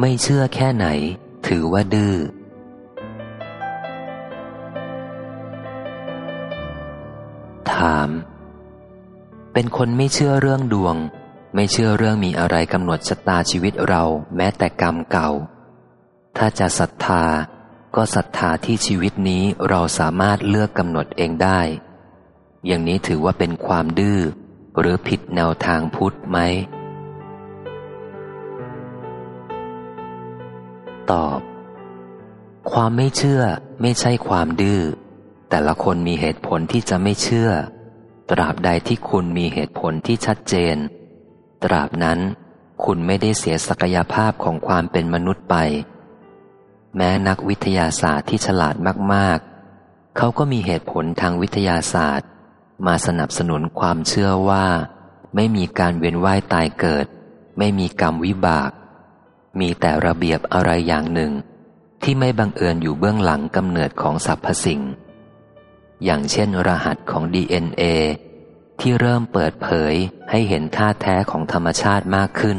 ไม่เชื่อแค่ไหน ถือว่าดื้อ ถาม เป็นคนไม่เชื่อเรื่องดวง ไม่เชื่อเรื่องมีอะไรกำหนดชะตาชีวิตเราแม้แต่กรรมเก่า ถ้าจะศรัทธาก็ศรัทธาที่ชีวิตนี้เราสามารถเลือกกำหนดเองได้ อย่างนี้ถือว่าเป็นความดื้อ หรือผิดแนวทางพุทธไหม ตอบ ความไม่เชื่อไม่ใช่ความดื้อ แต่ละคนมีเหตุผลที่จะไม่เชื่อ ตราบใดที่คุณมีเหตุผลที่ชัดเจน ตราบนั้น คุณไม่ได้เสียศักยภาพของความเป็นมนุษย์ไป แม้นักวิทยาศาสตร์ที่ฉลาดมากๆ เขาก็มีเหตุผลทางวิทยาศาสตร์ มาสนับสนุนความเชื่อว่า ไม่มีการเวียนว่ายตายเกิด ไม่มีกรรมวิบาก มีแต่ระเบียบอะไรอย่างหนึ่ง ที่ไม่บังเอิญอยู่เบื้องหลังกำเนิดของสรรพสิ่ง อย่างเช่นรหัสของ DNA ที่เริ่มเปิดเผยให้เห็นท่าแท้ของธรรมชาติมากขึ้น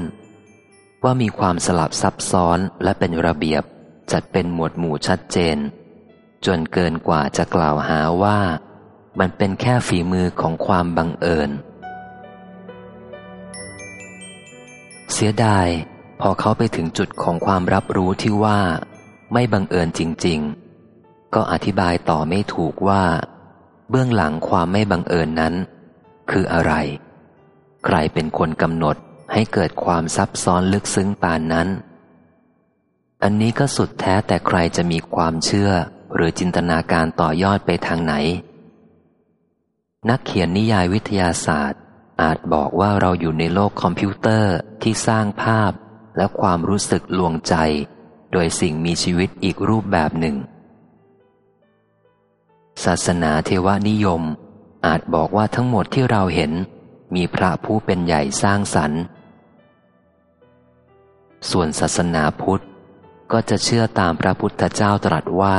ว่ามีความสลับซับซ้อนและเป็นระเบียบจัดเป็นหมวดหมู่ชัดเจน จนเกินกว่าจะกล่าวหาว่ามันเป็นแค่ฝีมือของความบังเอิญ เสียดาย พอเขาไปถึงจุดของความรับรู้ที่ว่า ไม่บังเอิญจริง ๆ ก็อธิบายต่อไม่ถูกว่า เบื้องหลังความไม่บังเอิญนั้น คืออะไร ใครเป็นคนกำหนดให้เกิดความซับซ้อนลึกซึ้งปานนั้น อันนี้ก็สุดแท้แต่ใครจะมีความเชื่อหรือจินตนาการต่อยอดไปทางไหน นักเขียนนิยายวิทยาศาสตร์ อาจบอกว่าเราอยู่ในโลกคอมพิวเตอร์ที่สร้างภาพ และความรู้สึกลวงใจ โดยสิ่งมีชีวิตอีกรูปแบบหนึ่ง ศาสนาเทวนิยม อาจบอกว่าทั้งหมดที่เราเห็น มีพระผู้เป็นใหญ่สร้างสรรค์ ส่วนศาสนาพุทธก็จะเชื่อตามพระพุทธเจ้าตรัสว่า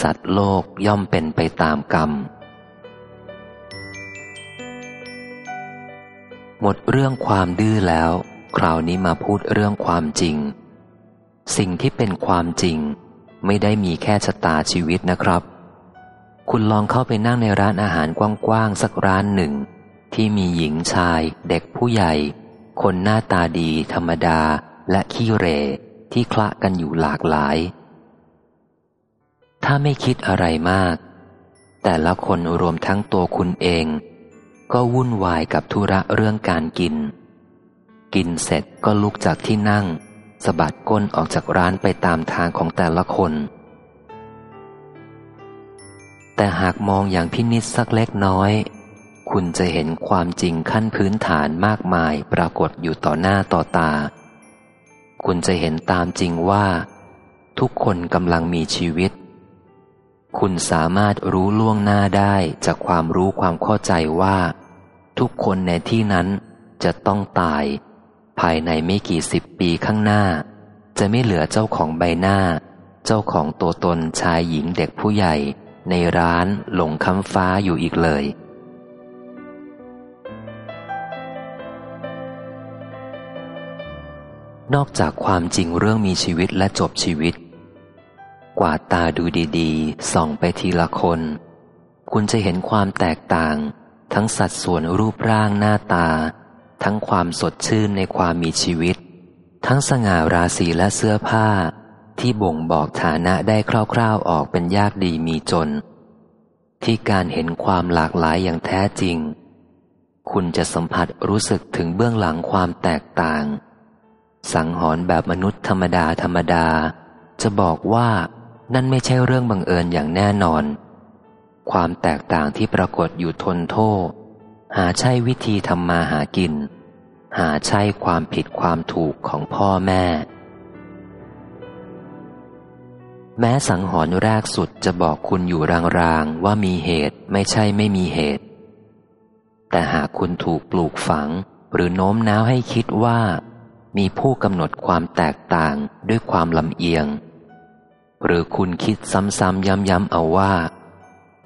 สัตว์โลกย่อมเป็นไปตามกรรม หมดเรื่องความดื้อแล้ว คราวนี้มาพูดเรื่องความจริง สิ่งที่เป็นความจริง ไม่ได้มีแค่ชะตาชีวิตนะครับ คุณลองเข้าไปนั่งในร้านอาหารกว้างๆสักร้านหนึ่ง ที่มีหญิงชาย เด็กผู้ใหญ่ คนหน้าตาดี ธรรมดา และขี้เรที่คละกันอยู่หลากหลาย ถ้าไม่คิดอะไรมาก แต่ละคนรวมทั้งตัวคุณเอง ก็วุ่นวายกับธุระเรื่องการกิน กินเสร็จก็ลุกจากที่นั่งสะบัดก้นออกจากร้านไปตามทางของแต่ละคน แต่หากมองอย่างพินิษสักเล็กน้อย คุณจะเห็นความจริงขั้นพื้นฐานมากมายปรากฏอยู่ต่อหน้าต่อตา คุณจะเห็นตามจริงว่า ทุกคนกำลังมีชีวิต คุณสามารถรู้ล่วงหน้าได้จากความรู้ความเข้าใจว่า ทุกคนในที่นั้นจะต้องตาย ภายในไม่กี่สิบปีข้างหน้า จะไม่เหลือเจ้าของใบหน้า เจ้าของตัวตนชายหญิงเด็กผู้ใหญ่ ในร้านหลงคำฟ้าอยู่อีกเลย นอกจากความจริงเรื่องมีชีวิตและจบชีวิต กว่าตาดูดีๆ ส่องไปทีละคน คุณจะเห็นความแตกต่าง ทั้งสัดส่วนรูปร่างหน้าตา ทั้งความสดชื่นในความมีชีวิต ทั้งสง่าราศีและเสื้อผ้า ที่บ่งบอกฐานะได้คร่าวๆออกเป็นยากดีมีจน ที่การเห็นความหลากหลายอย่างแท้จริง คุณจะสัมผัสรู้สึกถึงเบื้องหลังความแตกต่าง สังหรณ์แบบมนุษย์ธรรมดาธรรมดา จะบอกว่านั่นไม่ใช่เรื่องบังเอิญอย่างแน่นอน ความแตกต่างที่ปรากฏอยู่ทนโทษ หาใช่วิธีทำมาหากิน หาใช่ความผิดความถูกของพ่อแม่ แม้สังหรณ์แรกสุดจะบอกคุณอยู่รางๆว่ามีเหตุไม่ใช่ไม่มีเหตุ แต่หากคุณถูกปลูกฝังหรือโน้มน้าวให้คิดว่า มีผู้กำหนดความแตกต่างด้วยความลำเอียง หรือคุณคิดซ้ำๆย้ำๆเอาว่า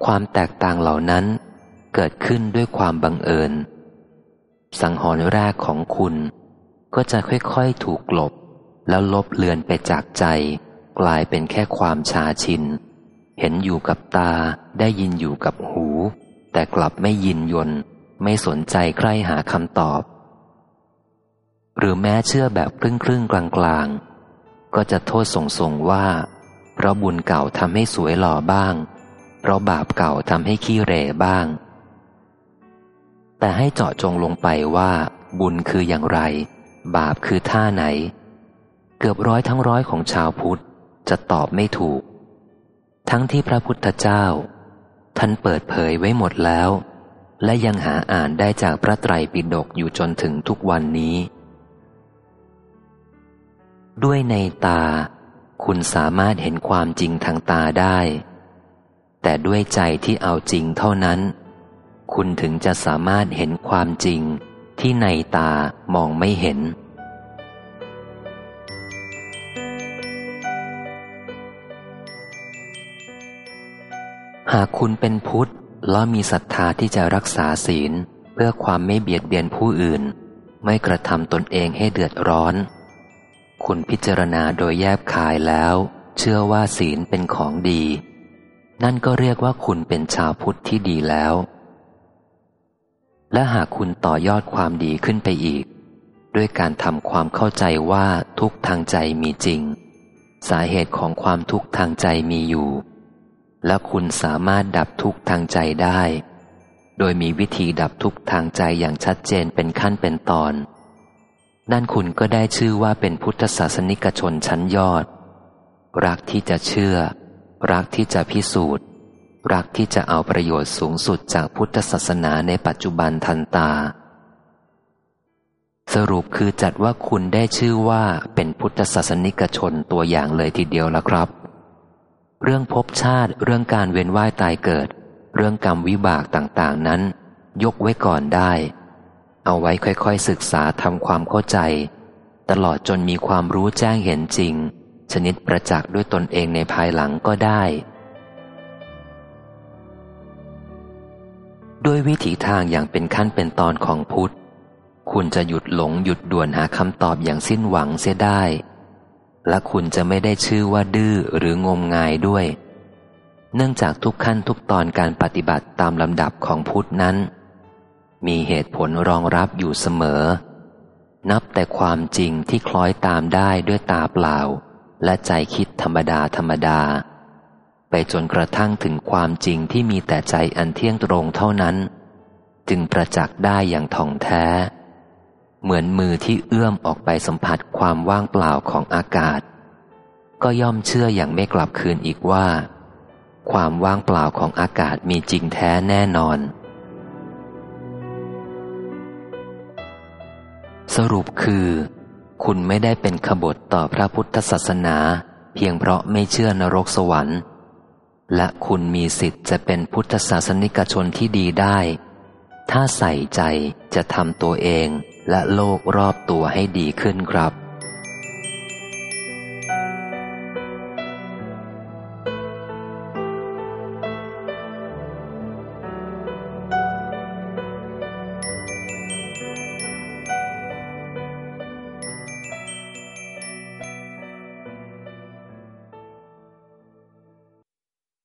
ความแตกต่างเหล่านั้น เกิดขึ้นด้วยความบังเอิญ สังหรณ์แรกของคุณ ก็จะค่อยๆถูกกลบ แล้วลบเลือนไปจากใจ กลายเป็นแค่ความชาชิน เห็นอยู่กับตาได้ยินอยู่กับหู แต่กลับไม่ยินยนไม่สนใจใครหาคำตอบ หรือแม้เชื่อแบบครึ่งครึ่งกลางกลางก็จะโทษส่งส่งว่า เพราะบุญเก่าทำให้สวยหล่อบ้าง เพราะบาปเก่าทำให้ขี้เร่บ้าง แต่ให้เจาะจงลงไปว่า บุญคืออย่างไร บาปคือท่าไหน เกือบร้อยทั้งร้อยของชาวพุทธจะตอบไม่ถูก ทั้งที่พระพุทธเจ้า ท่านเปิดเผยไว้หมดแล้ว และยังหาอ่านได้จากพระไตรปิฎกอยู่จนถึงทุกวันนี้ ด้วยในตา คุณสามารถเห็นความจริงทางตาได้ แต่ด้วยใจที่เอาจริงเท่านั้น คุณถึงจะสามารถเห็นความจริงที่ในตามองไม่เห็น หากคุณเป็นพุทธแล้วมีศรัทธาที่จะรักษาศีล เพื่อความไม่เบียดเบียนผู้อื่น ไม่กระทำตนเองให้เดือดร้อน คุณพิจารณาโดยแยบคายแล้ว เชื่อว่าศีลเป็นของดี นั่นก็เรียกว่าคุณเป็นชาวพุทธที่ดีแล้ว และหากคุณต่อยอดความดีขึ้นไปอีก ด้วยการทำความเข้าใจว่าทุกทางใจมีจริง สาเหตุของความทุกทางใจมีอยู่ และคุณสามารถดับทุกทางใจได้ โดยมีวิธีดับทุกทางใจอย่างชัดเจนเป็นขั้นเป็นตอน นั่นคุณก็ได้ชื่อว่าเป็นพุทธศาสนิกชนชั้นยอด รักที่จะเชื่อ รักที่จะพิสูจน์ รักที่จะเอาประโยชน์สูงสุดจากพุทธศาสนาในปัจจุบันทันตา สรุปคือจัดว่าคุณได้ชื่อว่าเป็นพุทธศาสนิกชนตัวอย่างเลยทีเดียวละครับ เรื่องภพชาติเรื่องการเวียนว่ายตายเกิด เรื่องกรรมวิบากต่างๆนั้น ยกไว้ก่อนได้ เอาไว้ค่อยๆศึกษาทำความเข้าใจ ตลอดจนมีความรู้แจ้งเห็นจริง ชนิดประจักษ์ด้วยตนเองในภายหลังก็ได้ ด้วยวิถีทางอย่างเป็นขั้นเป็นตอนของพุทธ คุณจะหยุดหลงหยุดด่วนหาคำตอบอย่างสิ้นหวังเสียได้ และคุณจะไม่ได้ชื่อว่าดื้อหรืองมงายด้วย เนื่องจากทุกขั้นทุกตอนการปฏิบัติตามลำดับของพุทธนั้น มีเหตุผลรองรับอยู่เสมอ นับแต่ความจริงที่คล้อยตามได้ด้วยตาเปล่า และใจคิดธรรมดาธรรมดา ไปจนกระทั่งถึงความจริงที่มีแต่ใจอันเที่ยงตรงเท่านั้น จึงประจักษ์ได้อย่างท่องแท้ เหมือนมือที่เอื้อมออกไปสัมผัสความว่างเปล่าของอากาศ ก็ย่อมเชื่ออย่างไม่กลับคืนอีกว่า ความว่างเปล่าของอากาศมีจริงแท้แน่นอน สรุปคือ คุณไม่ได้เป็นขบฏต่อพระพุทธศาสนา เพียงเพราะไม่เชื่อนรกสวรรค์ และคุณมีสิทธิ์จะเป็นพุทธศาสนิกชนที่ดีได้ ถ้าใส่ใจจะทำตัวเองและโลกรอบตัวให้ดีขึ้นครับ